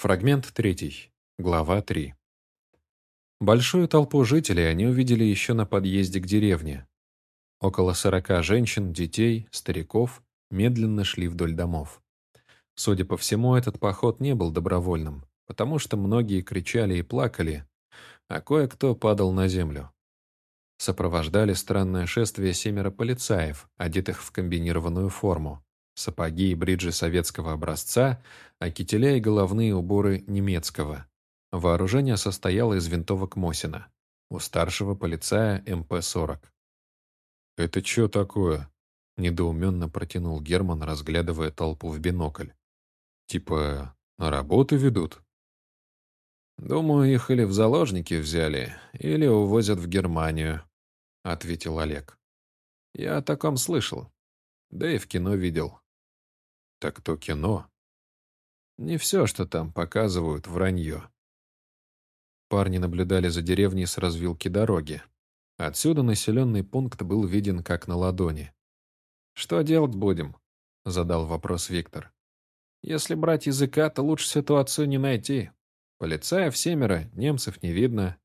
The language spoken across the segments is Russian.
Фрагмент 3. Глава 3. Большую толпу жителей они увидели еще на подъезде к деревне. Около сорока женщин, детей, стариков медленно шли вдоль домов. Судя по всему, этот поход не был добровольным, потому что многие кричали и плакали, а кое-кто падал на землю. Сопровождали странное шествие семеро полицаев, одетых в комбинированную форму сапоги и бриджи советского образца, а кителя и головные уборы немецкого. Вооружение состояло из винтовок Мосина. У старшего полицая МП-40. «Это что такое?» – недоуменно протянул Герман, разглядывая толпу в бинокль. «Типа на работу ведут?» «Думаю, их или в заложники взяли, или увозят в Германию», — ответил Олег. «Я о таком слышал. Да и в кино видел. Так то кино. Не все, что там показывают, вранье. Парни наблюдали за деревней с развилки дороги. Отсюда населенный пункт был виден как на ладони. «Что делать будем?» — задал вопрос Виктор. «Если брать языка, то лучше ситуацию не найти. Полицаев семеро, немцев не видно».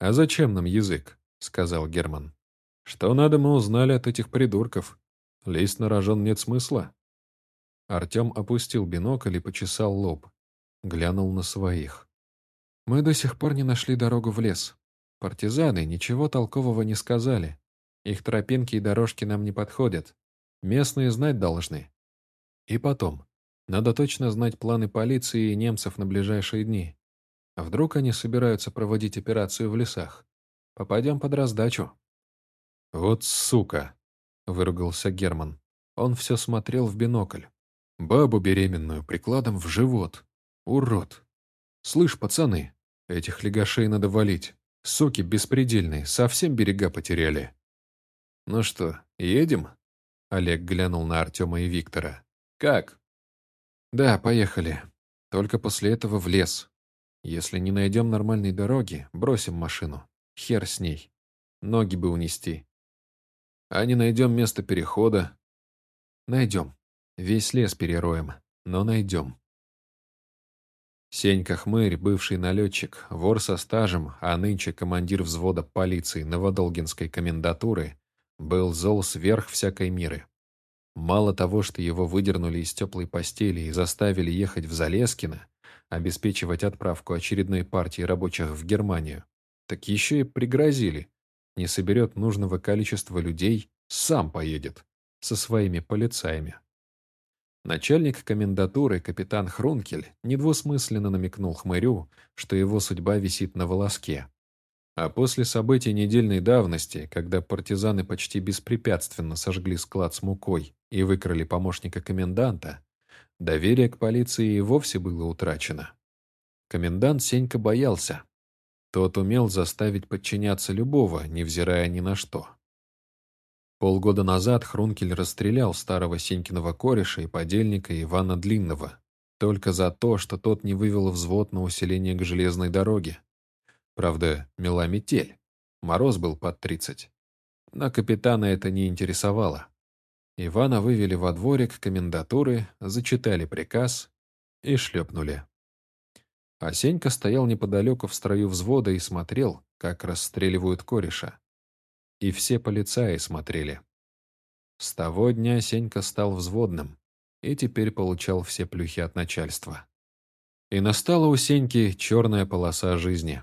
«А зачем нам язык?» — сказал Герман. «Что надо, мы узнали от этих придурков. Лезть на рожон нет смысла». Артем опустил бинокль и почесал лоб. Глянул на своих. «Мы до сих пор не нашли дорогу в лес. Партизаны ничего толкового не сказали. Их тропинки и дорожки нам не подходят. Местные знать должны. И потом, надо точно знать планы полиции и немцев на ближайшие дни. А вдруг они собираются проводить операцию в лесах? Попадем под раздачу». «Вот сука!» — выругался Герман. Он все смотрел в бинокль. Бабу беременную прикладом в живот. Урод. Слышь, пацаны, этих легашей надо валить. Соки беспредельные, совсем берега потеряли. Ну что, едем? Олег глянул на Артема и Виктора. Как? Да, поехали. Только после этого в лес. Если не найдем нормальной дороги, бросим машину. Хер с ней. Ноги бы унести. А не найдем место перехода? Найдем. Весь лес перероем, но найдем. Сенька Хмырь, бывший налетчик, вор со стажем, а нынче командир взвода полиции Новодолгинской комендатуры, был зол сверх всякой меры. Мало того, что его выдернули из теплой постели и заставили ехать в Залескино, обеспечивать отправку очередной партии рабочих в Германию, так еще и пригрозили. Не соберет нужного количества людей, сам поедет со своими полицаями. Начальник комендатуры, капитан Хрункель, недвусмысленно намекнул хмырю, что его судьба висит на волоске. А после событий недельной давности, когда партизаны почти беспрепятственно сожгли склад с мукой и выкрали помощника коменданта, доверие к полиции и вовсе было утрачено. Комендант Сенька боялся. Тот умел заставить подчиняться любого, невзирая ни на что. Полгода назад Хрункель расстрелял старого Сенькиного кореша и подельника Ивана Длинного, только за то, что тот не вывел взвод на усиление к железной дороге. Правда, мела метель. Мороз был под тридцать. Но капитана это не интересовало. Ивана вывели во дворик комендатуры, зачитали приказ и шлепнули. А Сенька стоял неподалеку в строю взвода и смотрел, как расстреливают кореша. И все полицаи смотрели. С того дня Сенька стал взводным и теперь получал все плюхи от начальства. И настала у Сеньки черная полоса жизни.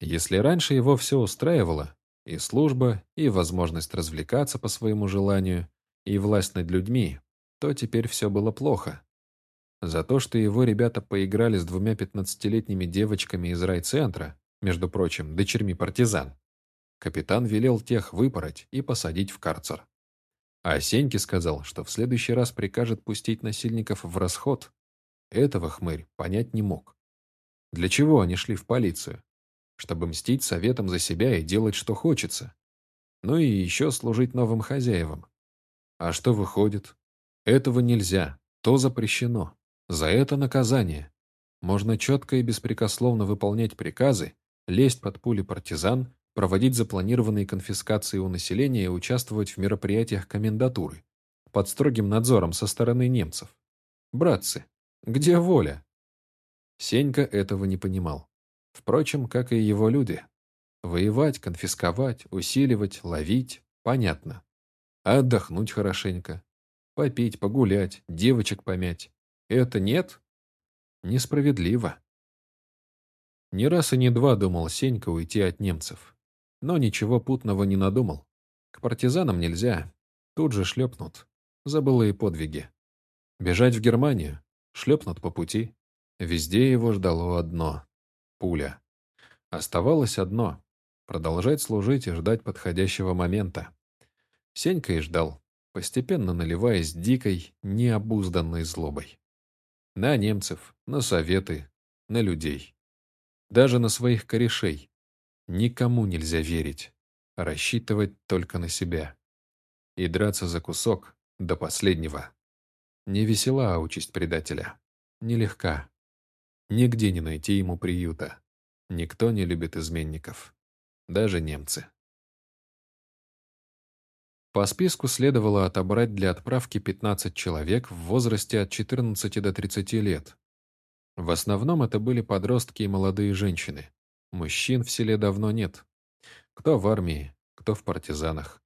Если раньше его все устраивало, и служба, и возможность развлекаться по своему желанию, и власть над людьми, то теперь все было плохо. За то, что его ребята поиграли с двумя пятнадцатилетними девочками из райцентра, между прочим, дочерьми партизан, Капитан велел тех выпороть и посадить в карцер. А Сеньке сказал, что в следующий раз прикажет пустить насильников в расход. Этого хмырь понять не мог. Для чего они шли в полицию? Чтобы мстить советом за себя и делать, что хочется. Ну и еще служить новым хозяевам. А что выходит? Этого нельзя, то запрещено. За это наказание. Можно четко и беспрекословно выполнять приказы, лезть под пули партизан проводить запланированные конфискации у населения и участвовать в мероприятиях комендатуры под строгим надзором со стороны немцев. Братцы, где воля? Сенька этого не понимал. Впрочем, как и его люди. Воевать, конфисковать, усиливать, ловить – понятно. А отдохнуть хорошенько. Попить, погулять, девочек помять – это нет? Несправедливо. Не раз и не два думал Сенька уйти от немцев. Но ничего путного не надумал. К партизанам нельзя. Тут же шлепнут. Забыла и подвиги. Бежать в Германию? Шлепнут по пути. Везде его ждало одно — пуля. Оставалось одно — продолжать служить и ждать подходящего момента. Сенька и ждал, постепенно наливаясь дикой, необузданной злобой. На немцев, на советы, на людей. Даже на своих корешей. Никому нельзя верить, рассчитывать только на себя. И драться за кусок до последнего. Не весела участь предателя. Нелегка. Нигде не найти ему приюта. Никто не любит изменников. Даже немцы. По списку следовало отобрать для отправки 15 человек в возрасте от 14 до 30 лет. В основном это были подростки и молодые женщины. Мужчин в селе давно нет. Кто в армии, кто в партизанах.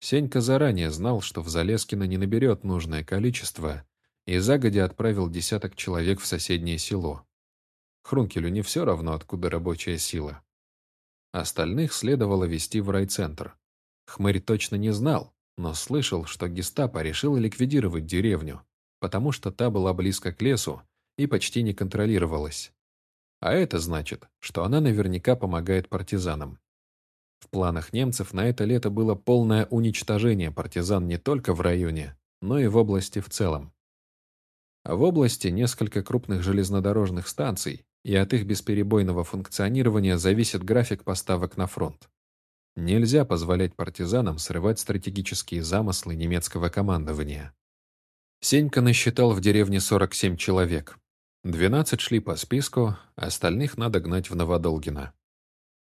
Сенька заранее знал, что в Залескино не наберет нужное количество, и загодя отправил десяток человек в соседнее село. Хрункелю не все равно, откуда рабочая сила. Остальных следовало вести в райцентр. Хмырь точно не знал, но слышал, что гестапо решило ликвидировать деревню, потому что та была близко к лесу и почти не контролировалась. А это значит, что она наверняка помогает партизанам. В планах немцев на это лето было полное уничтожение партизан не только в районе, но и в области в целом. А в области несколько крупных железнодорожных станций, и от их бесперебойного функционирования зависит график поставок на фронт. Нельзя позволять партизанам срывать стратегические замыслы немецкого командования. Сенька насчитал в деревне 47 человек. 12 шли по списку, остальных надо гнать в Новодолгино.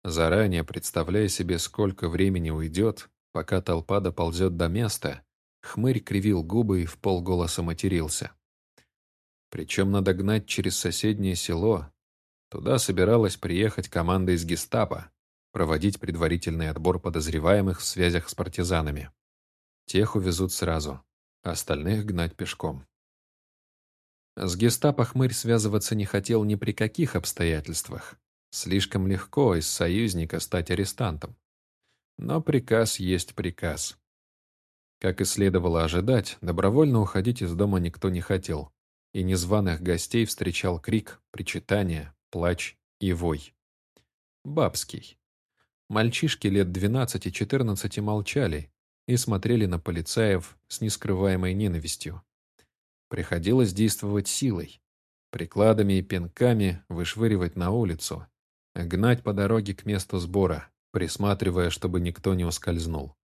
Заранее представляя себе, сколько времени уйдет, пока толпа доползет до места, хмырь кривил губы и в полголоса матерился. Причем надо гнать через соседнее село. Туда собиралась приехать команда из гестапо, проводить предварительный отбор подозреваемых в связях с партизанами. Тех увезут сразу, остальных гнать пешком. С гестапо хмырь связываться не хотел ни при каких обстоятельствах. Слишком легко из союзника стать арестантом. Но приказ есть приказ. Как и следовало ожидать, добровольно уходить из дома никто не хотел и незваных гостей встречал крик, причитание, плач и вой. Бабский. Мальчишки лет 12-14 молчали и смотрели на полицаев с нескрываемой ненавистью. Приходилось действовать силой, прикладами и пинками вышвыривать на улицу, гнать по дороге к месту сбора, присматривая, чтобы никто не ускользнул.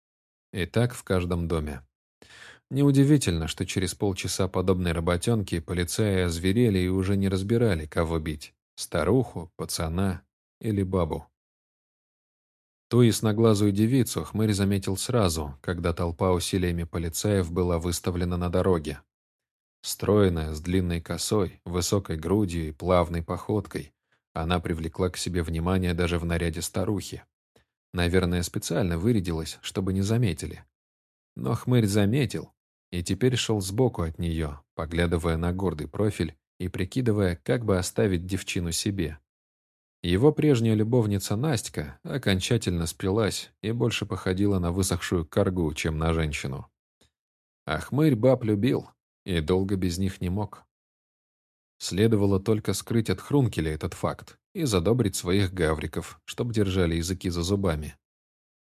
И так в каждом доме. Неудивительно, что через полчаса подобной работенки полицаи озверели и уже не разбирали, кого бить – старуху, пацана или бабу. Ту ясноглазую девицу хмырь заметил сразу, когда толпа усилиями полицаев была выставлена на дороге. Стройная, с длинной косой, высокой грудью и плавной походкой, она привлекла к себе внимание даже в наряде старухи. Наверное, специально вырядилась, чтобы не заметили. Но хмырь заметил и теперь шел сбоку от нее, поглядывая на гордый профиль и прикидывая, как бы оставить девчину себе. Его прежняя любовница Настя окончательно спилась и больше походила на высохшую коргу, чем на женщину. А хмырь баб любил и долго без них не мог. Следовало только скрыть от Хрункеля этот факт и задобрить своих гавриков, чтоб держали языки за зубами.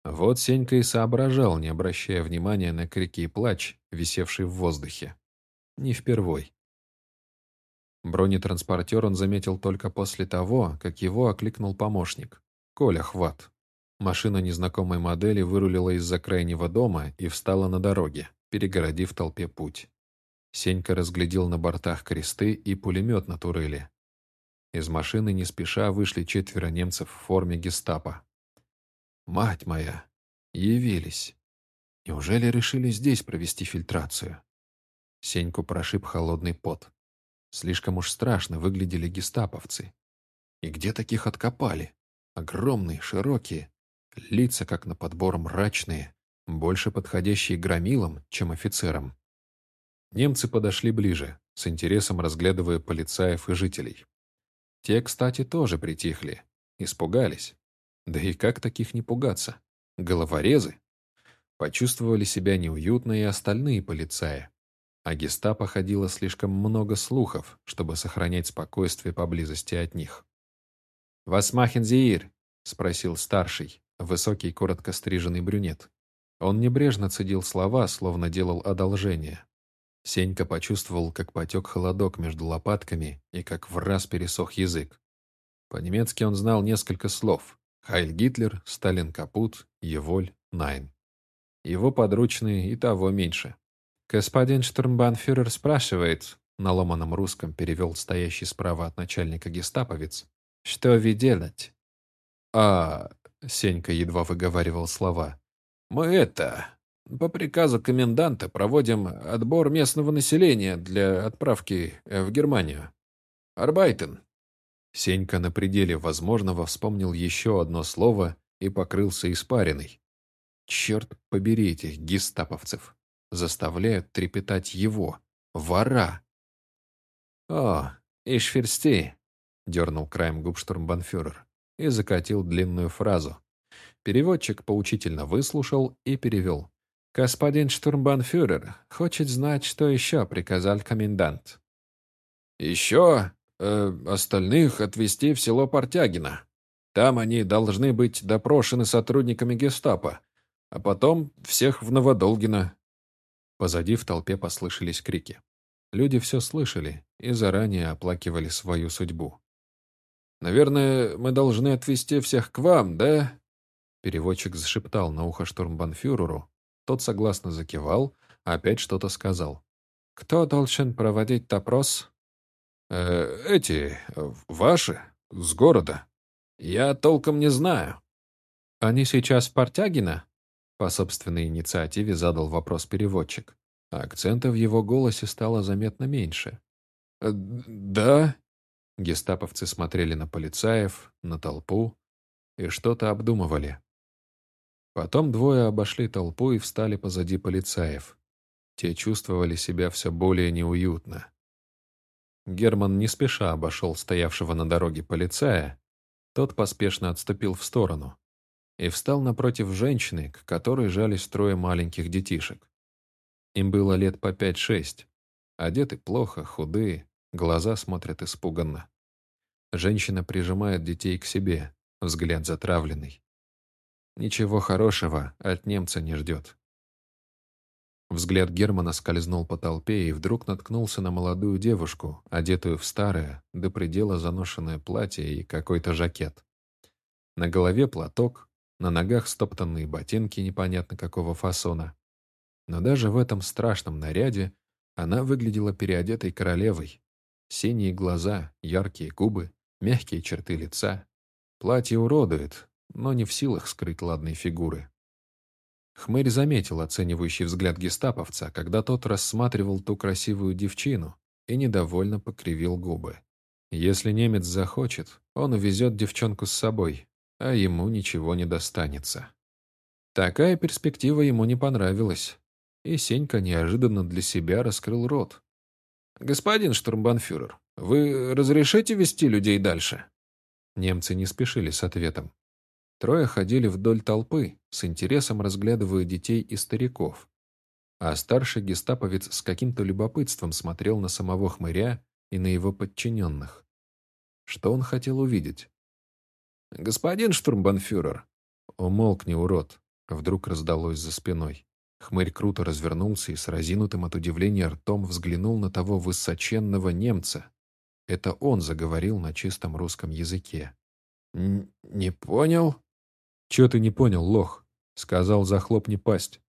Вот Сенька и соображал, не обращая внимания на крики и плач, висевший в воздухе. Не впервой. Бронетранспортер он заметил только после того, как его окликнул помощник. Коля Хват. Машина незнакомой модели вырулила из-за крайнего дома и встала на дороге, перегородив толпе путь. Сенька разглядел на бортах кресты и пулемет на турели. Из машины не спеша вышли четверо немцев в форме гестапо. Мать моя! Явились. Неужели решили здесь провести фильтрацию? Сеньку прошиб холодный пот. Слишком уж страшно выглядели гестаповцы. И где таких откопали? Огромные, широкие, лица как на подбор мрачные, больше подходящие громилам, чем офицерам. Немцы подошли ближе, с интересом разглядывая полицаев и жителей. Те, кстати, тоже притихли, испугались. Да и как таких не пугаться? Головорезы? Почувствовали себя неуютно и остальные полицаи. А гестапо ходило слишком много слухов, чтобы сохранять спокойствие поблизости от них. «Вас махен спросил старший, высокий, коротко стриженный брюнет. Он небрежно цедил слова, словно делал одолжение. Сенька почувствовал, как потек холодок между лопатками и как в раз пересох язык. По-немецки он знал несколько слов. Хайль Гитлер, Сталин Капут, Еволь, Найн. Его подручные и того меньше. «Господин штурмбанфюрер спрашивает», на ломаном русском перевел стоящий справа от начальника гестаповец, «что вы делать?» «А...» — Сенька едва выговаривал слова. «Мы это... По приказу коменданта проводим отбор местного населения для отправки в Германию. Арбайтен». Сенька на пределе возможного вспомнил еще одно слово и покрылся испариной. Черт побери этих гестаповцев. Заставляют трепетать его. Вора. «О, Ишферсти!» — дернул краем губ штурмбанфюрер и закатил длинную фразу. Переводчик поучительно выслушал и перевел. «Господин штурмбанфюрер хочет знать, что еще приказал комендант». «Еще э, остальных отвезти в село Портягино. Там они должны быть допрошены сотрудниками гестапо, а потом всех в Новодолгино». Позади в толпе послышались крики. Люди все слышали и заранее оплакивали свою судьбу. «Наверное, мы должны отвезти всех к вам, да?» Переводчик зашептал на ухо штурмбанфюреру. Тот согласно закивал, опять что-то сказал. «Кто должен проводить допрос?» э, «Эти, ваши, с города. Я толком не знаю». «Они сейчас в Портягино?» По собственной инициативе задал вопрос переводчик. А акцента в его голосе стало заметно меньше. «Э, «Да?» Гестаповцы смотрели на полицаев, на толпу и что-то обдумывали. Потом двое обошли толпу и встали позади полицаев. Те чувствовали себя все более неуютно. Герман не спеша обошел стоявшего на дороге полицая, тот поспешно отступил в сторону и встал напротив женщины, к которой жались трое маленьких детишек. Им было лет по пять-шесть, одеты плохо, худые, глаза смотрят испуганно. Женщина прижимает детей к себе, взгляд затравленный. Ничего хорошего от немца не ждет. Взгляд Германа скользнул по толпе и вдруг наткнулся на молодую девушку, одетую в старое, до предела заношенное платье и какой-то жакет. На голове платок, на ногах стоптанные ботинки непонятно какого фасона. Но даже в этом страшном наряде она выглядела переодетой королевой. Синие глаза, яркие губы, мягкие черты лица. Платье уродует, но не в силах скрыть ладные фигуры. Хмырь заметил оценивающий взгляд гестаповца, когда тот рассматривал ту красивую девчину и недовольно покривил губы. Если немец захочет, он увезет девчонку с собой, а ему ничего не достанется. Такая перспектива ему не понравилась, и Сенька неожиданно для себя раскрыл рот. «Господин штурмбанфюрер, вы разрешите вести людей дальше?» Немцы не спешили с ответом. Трое ходили вдоль толпы, с интересом разглядывая детей и стариков. А старший гестаповец с каким-то любопытством смотрел на самого хмыря и на его подчиненных. Что он хотел увидеть? «Господин штурмбанфюрер!» «Умолкни, урод!» Вдруг раздалось за спиной. Хмырь круто развернулся и с разинутым от удивления ртом взглянул на того высоченного немца. Это он заговорил на чистом русском языке. «Не понял?» «Чё ты не понял, лох?» Сказал, захлопни пасть.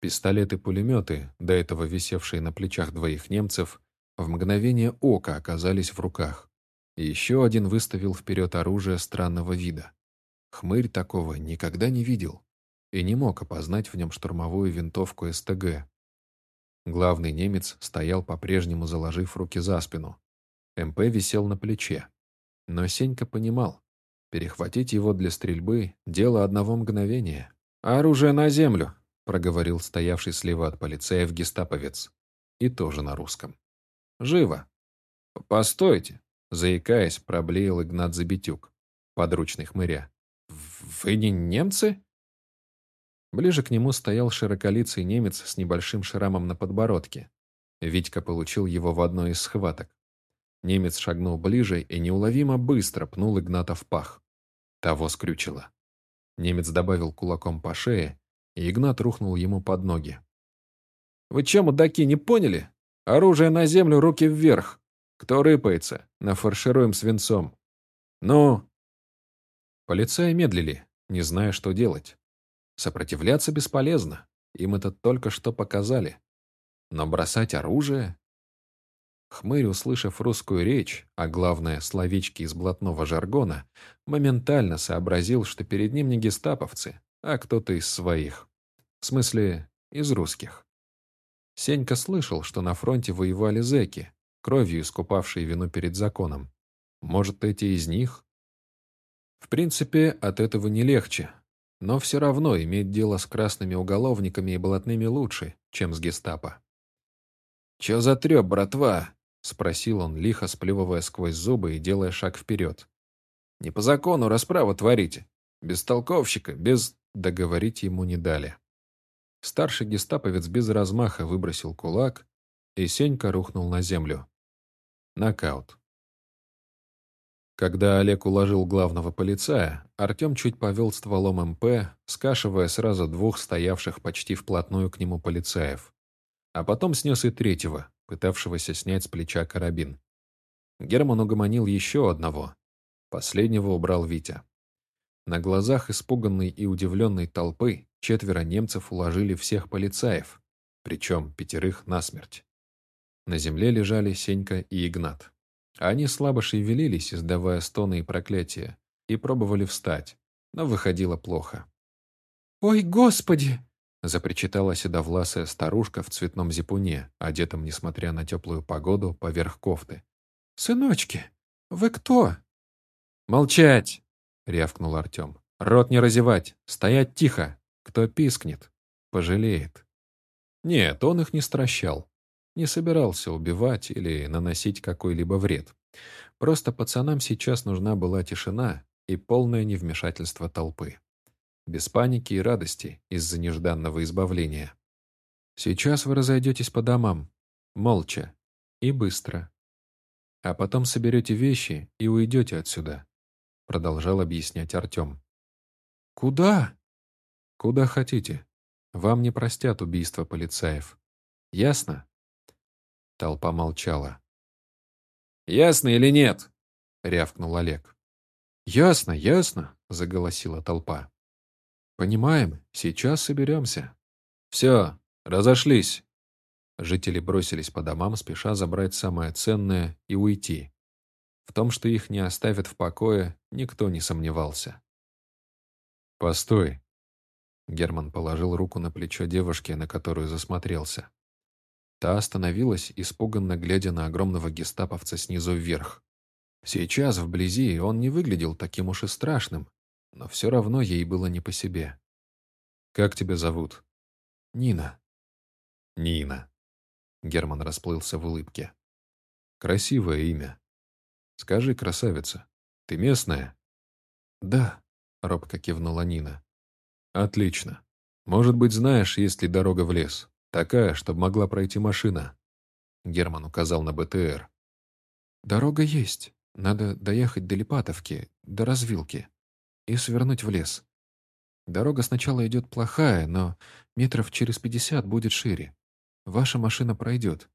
Пистолеты-пулеметы, до этого висевшие на плечах двоих немцев, в мгновение ока оказались в руках. Еще один выставил вперед оружие странного вида. Хмырь такого никогда не видел и не мог опознать в нем штурмовую винтовку СТГ. Главный немец стоял по-прежнему, заложив руки за спину. МП висел на плече. Но Сенька понимал, перехватить его для стрельбы — дело одного мгновения. «Оружие на землю!» — проговорил стоявший слева от полицеев гестаповец. И тоже на русском. «Живо!» «Постойте!» — заикаясь, проблеял Игнат Забитюк, подручный хмыря. «Вы не немцы?» Ближе к нему стоял широколицый немец с небольшим шрамом на подбородке. Витька получил его в одной из схваток. Немец шагнул ближе и неуловимо быстро пнул Игната в пах. Того скрючило. Немец добавил кулаком по шее, и Игнат рухнул ему под ноги. «Вы че, мудаки, не поняли? Оружие на землю, руки вверх. Кто рыпается, нафаршируем свинцом. Ну?» Полицаи медлили, не зная, что делать. Сопротивляться бесполезно, им это только что показали. Но бросать оружие Хмырь, услышав русскую речь, а главное, словечки из блатного жаргона, моментально сообразил, что перед ним не гестаповцы, а кто-то из своих. В смысле, из русских. Сенька слышал, что на фронте воевали зэки, кровью искупавшие вину перед законом. Может, эти из них? В принципе, от этого не легче. Но все равно иметь дело с красными уголовниками и блатными лучше, чем с гестапо. «Чё за трёп, братва?» — спросил он, лихо сплевывая сквозь зубы и делая шаг вперед. «Не по закону расправу творите. Без толковщика, без...» Договорить ему не дали. Старший гестаповец без размаха выбросил кулак, и Сенька рухнул на землю. Нокаут. Когда Олег уложил главного полицая, Артем чуть повел стволом МП, скашивая сразу двух стоявших почти вплотную к нему полицаев. А потом снес и третьего, пытавшегося снять с плеча карабин. Герман угомонил еще одного. Последнего убрал Витя. На глазах испуганной и удивленной толпы четверо немцев уложили всех полицаев, причем пятерых насмерть. На земле лежали Сенька и Игнат. Они слабо шевелились, издавая стоны и проклятия, и пробовали встать, но выходило плохо. «Ой, Господи!» Запричитала седовласая старушка в цветном зипуне, одетом, несмотря на теплую погоду, поверх кофты. «Сыночки, вы кто?» «Молчать!» — рявкнул Артем. «Рот не разевать! Стоять тихо! Кто пискнет, пожалеет!» Нет, он их не стращал. Не собирался убивать или наносить какой-либо вред. Просто пацанам сейчас нужна была тишина и полное невмешательство толпы без паники и радости из-за нежданного избавления. Сейчас вы разойдетесь по домам, молча и быстро. А потом соберете вещи и уйдете отсюда, продолжал объяснять Артем. Куда? Куда хотите. Вам не простят убийство полицаев. Ясно? Толпа молчала. «Ясно или нет?» — рявкнул Олег. «Ясно, ясно», — заголосила толпа. «Понимаем, сейчас соберемся». «Все, разошлись». Жители бросились по домам, спеша забрать самое ценное и уйти. В том, что их не оставят в покое, никто не сомневался. «Постой!» Герман положил руку на плечо девушки, на которую засмотрелся. Та остановилась, испуганно глядя на огромного гестаповца снизу вверх. Сейчас, вблизи, он не выглядел таким уж и страшным, но все равно ей было не по себе. «Как тебя зовут?» «Нина». «Нина». Герман расплылся в улыбке. «Красивое имя. Скажи, красавица, ты местная?» «Да», — робко кивнула Нина. «Отлично. Может быть, знаешь, есть ли дорога в лес? Такая, чтобы могла пройти машина?» Герман указал на БТР. «Дорога есть. Надо доехать до Липатовки, до развилки и свернуть в лес. Дорога сначала идет плохая, но метров через пятьдесят будет шире. Ваша машина пройдет.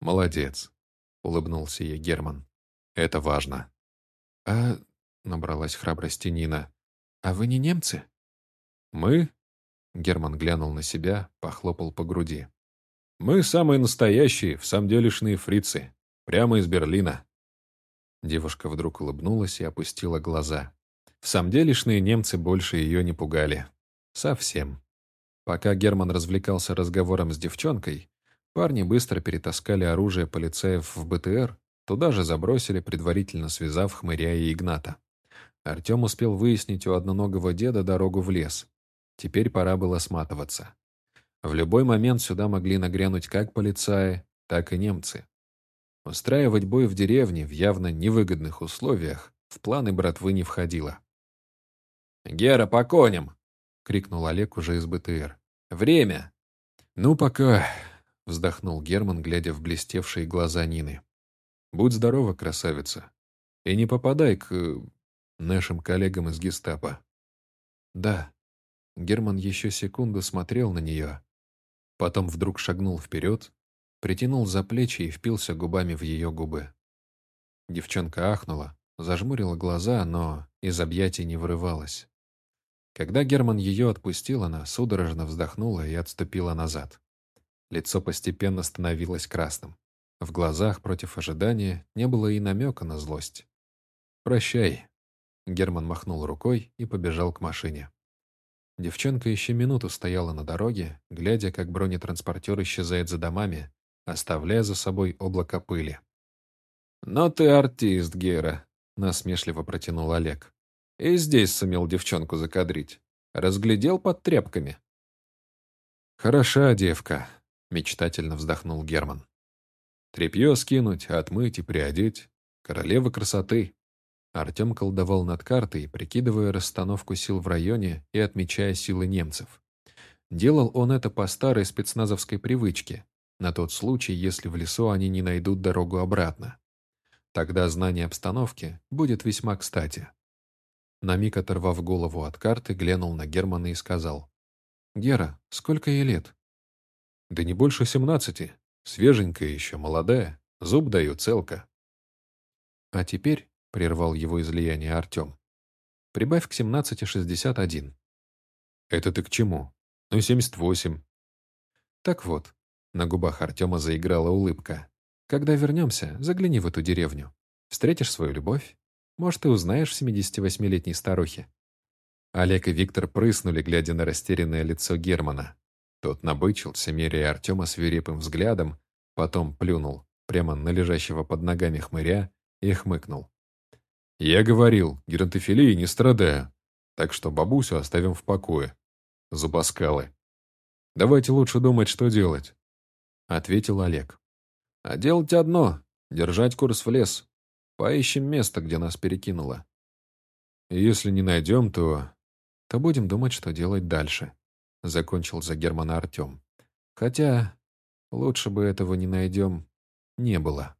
«Молодец», — улыбнулся ей Герман. «Это важно». «А...» — набралась храбрости Нина. «А вы не немцы?» «Мы?» — Герман глянул на себя, похлопал по груди. «Мы самые настоящие, в самом делешные фрицы. Прямо из Берлина». Девушка вдруг улыбнулась и опустила глаза. В самом делешные немцы больше ее не пугали. Совсем. Пока Герман развлекался разговором с девчонкой, Парни быстро перетаскали оружие полицаев в БТР, туда же забросили, предварительно связав хмыря и Игната. Артем успел выяснить у одноногого деда дорогу в лес. Теперь пора было сматываться. В любой момент сюда могли нагрянуть как полицаи, так и немцы. Устраивать бой в деревне в явно невыгодных условиях в планы братвы не входило. «Гера, по коням!» — крикнул Олег уже из БТР. «Время!» «Ну, пока...» — вздохнул Герман, глядя в блестевшие глаза Нины. «Будь здорова, красавица. И не попадай к... нашим коллегам из гестапо». «Да». Герман еще секунду смотрел на нее. Потом вдруг шагнул вперед, притянул за плечи и впился губами в ее губы. Девчонка ахнула, зажмурила глаза, но из объятий не вырывалась. Когда Герман ее отпустил, она судорожно вздохнула и отступила назад. Лицо постепенно становилось красным. В глазах против ожидания не было и намека на злость. «Прощай», — Герман махнул рукой и побежал к машине. Девчонка еще минуту стояла на дороге, глядя, как бронетранспортер исчезает за домами, оставляя за собой облако пыли. «Но ты артист, Гера», — насмешливо протянул Олег. «И здесь сумел девчонку закадрить. Разглядел под тряпками». «Хороша девка», — мечтательно вздохнул Герман. «Тряпье скинуть, отмыть и приодеть. Королева красоты». Артем колдовал над картой, прикидывая расстановку сил в районе и отмечая силы немцев. Делал он это по старой спецназовской привычке, на тот случай, если в лесу они не найдут дорогу обратно. Тогда знание обстановки будет весьма кстати. На миг оторвав голову от карты, глянул на Германа и сказал. «Гера, сколько ей лет?» «Да не больше семнадцати. Свеженькая еще, молодая. Зуб даю, целка». «А теперь», — прервал его излияние Артем, «прибавь к семнадцати шестьдесят один». «Это ты к чему? Ну, семьдесят восемь». «Так вот, на губах Артема заиграла улыбка. «Когда вернемся, загляни в эту деревню. Встретишь свою любовь. Может, и узнаешь в 78-летней старухе». Олег и Виктор прыснули, глядя на растерянное лицо Германа. Тот набычился, меряя Артема свирепым взглядом, потом плюнул прямо на лежащего под ногами хмыря и хмыкнул. «Я говорил, геронтофилии не страдаю, так что бабусю оставим в покое. Зубоскалы. Давайте лучше думать, что делать ответил Олег. «А делать одно — держать курс в лес. Поищем место, где нас перекинуло. Если не найдем, то... то будем думать, что делать дальше», — закончил за Германа Артем. «Хотя лучше бы этого не найдем не было».